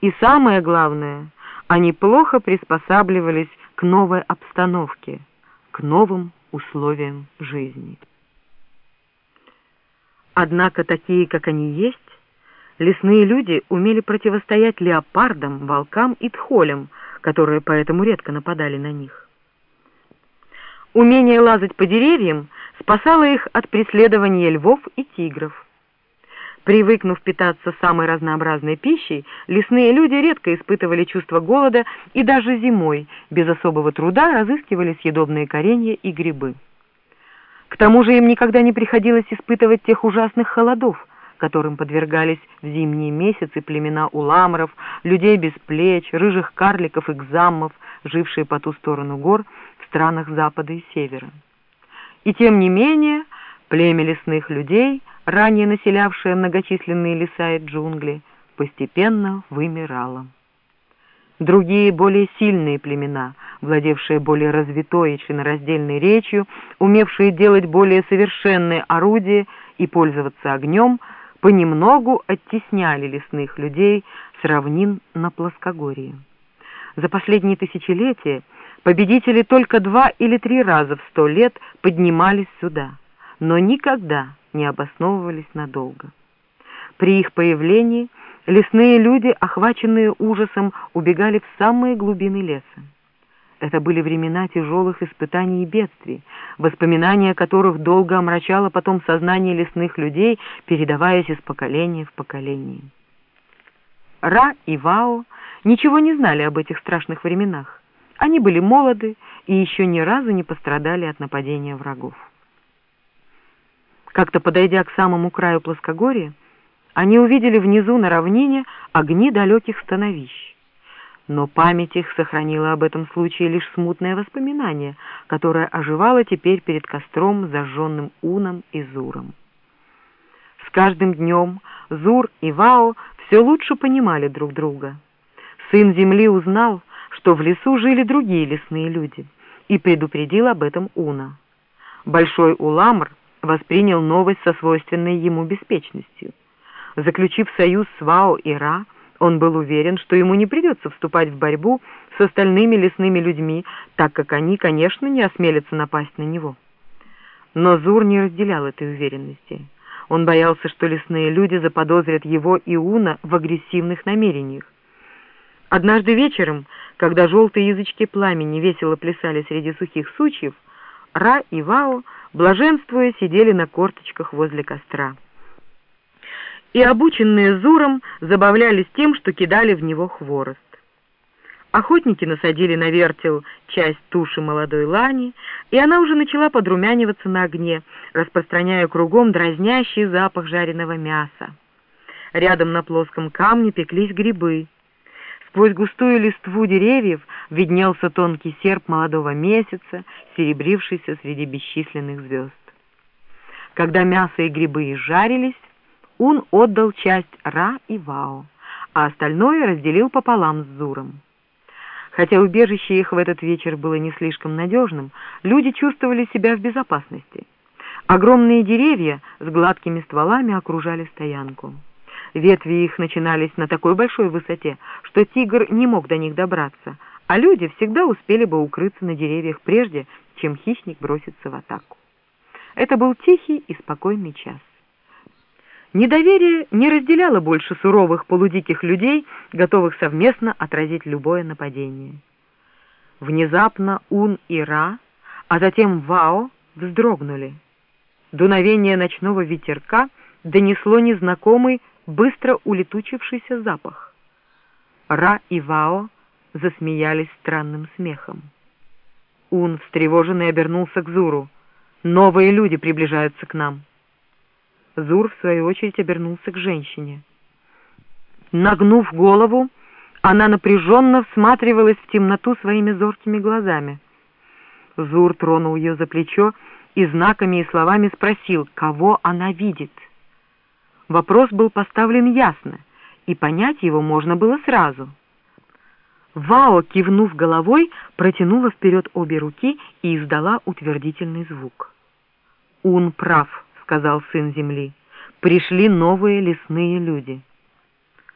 И самое главное, они плохо приспосабливались к новой обстановке, к новым условиям жизни. Однако такие, как они есть, лесные люди умели противостоять леопардам, волкам и тхолям, которые поэтому редко нападали на них. Умение лазать по деревьям спасало их от преследования львов и тигров. Привыкнув питаться самой разнообразной пищей, лесные люди редко испытывали чувство голода и даже зимой без особого труда разыскивали съедобные коренья и грибы. К тому же им никогда не приходилось испытывать тех ужасных холодов, которым подвергались в зимние месяцы племена уламров, людей без плеч, рыжих карликов и кзаммов, жившие по ту сторону гор в странах запада и севера. И тем не менее племя лесных людей – ранее населявшая многочисленные леса и джунгли, постепенно вымирала. Другие, более сильные племена, владевшие более развитой и членораздельной речью, умевшие делать более совершенные орудия и пользоваться огнем, понемногу оттесняли лесных людей с равнин на плоскогорье. За последние тысячелетия победители только два или три раза в сто лет поднимались сюда, но никогда не обосновывались надолго. При их появлении лесные люди, охваченные ужасом, убегали в самые глубины леса. Это были времена тяжелых испытаний и бедствий, воспоминания которых долго омрачало потом сознание лесных людей, передаваясь из поколения в поколение. Ра и Вао ничего не знали об этих страшных временах. Они были молоды и еще ни разу не пострадали от нападения врагов. Как-то подойдя к самому краю плоскогорья, они увидели внизу на равнине огни далеких становищ. Но память их сохранила об этом случае лишь смутное воспоминание, которое оживало теперь перед костром, зажженным Уном и Зуром. С каждым днем Зур и Вао все лучше понимали друг друга. Сын земли узнал, что в лесу жили другие лесные люди, и предупредил об этом Уна. Большой Уламр воспринял новость со свойственной ему беспечностью. Заключив союз с Вао и Ра, он был уверен, что ему не придется вступать в борьбу с остальными лесными людьми, так как они, конечно, не осмелятся напасть на него. Но Зур не разделял этой уверенности. Он боялся, что лесные люди заподозрят его и Уна в агрессивных намерениях. Однажды вечером, когда желтые язычки пламени весело плясали среди сухих сучьев, Ра и Вао блаженствуя, сидели на корточках возле костра. И обученные Зуром забавлялись тем, что кидали в него хворост. Охотники насадили на вертел часть туши молодой лани, и она уже начала подрумяниваться на огне, распространяя кругом дразнящий запах жареного мяса. Рядом на плоском камне пеклись грибы. Сквозь густую листву деревьев виднелся тонкий серп молодого месяца, серебрившийся среди бесчисленных звезд. Когда мясо и грибы изжарились, он отдал часть Ра и Вао, а остальное разделил пополам с Зуром. Хотя убежище их в этот вечер было не слишком надежным, люди чувствовали себя в безопасности. Огромные деревья с гладкими стволами окружали стоянку. Ветви их начинались на такой большой высоте, что тигр не мог до них добраться, а люди всегда успели бы укрыться на деревьях прежде, чем хищник бросится в атаку. Это был тихий и спокойный час. Недоверие не разделяло больше суровых полудиких людей, готовых совместно отразить любое нападение. Внезапно Ун и Ра, а затем Вао вздрогнули. Дуновение ночного ветерка донесло незнакомый быстро улетучившийся запах. Ра и Вао засмеялись странным смехом. Ун, встревоженный, обернулся к Зуру. «Новые люди приближаются к нам». Зур, в свою очередь, обернулся к женщине. Нагнув голову, она напряженно всматривалась в темноту своими зоркими глазами. Зур тронул ее за плечо и знаками и словами спросил, кого она видит. Вопрос был поставлен ясно, и понять его можно было сразу. Вао, кивнув головой, протянула вперед обе руки и издала утвердительный звук. «Ун прав», — сказал сын земли, — «пришли новые лесные люди».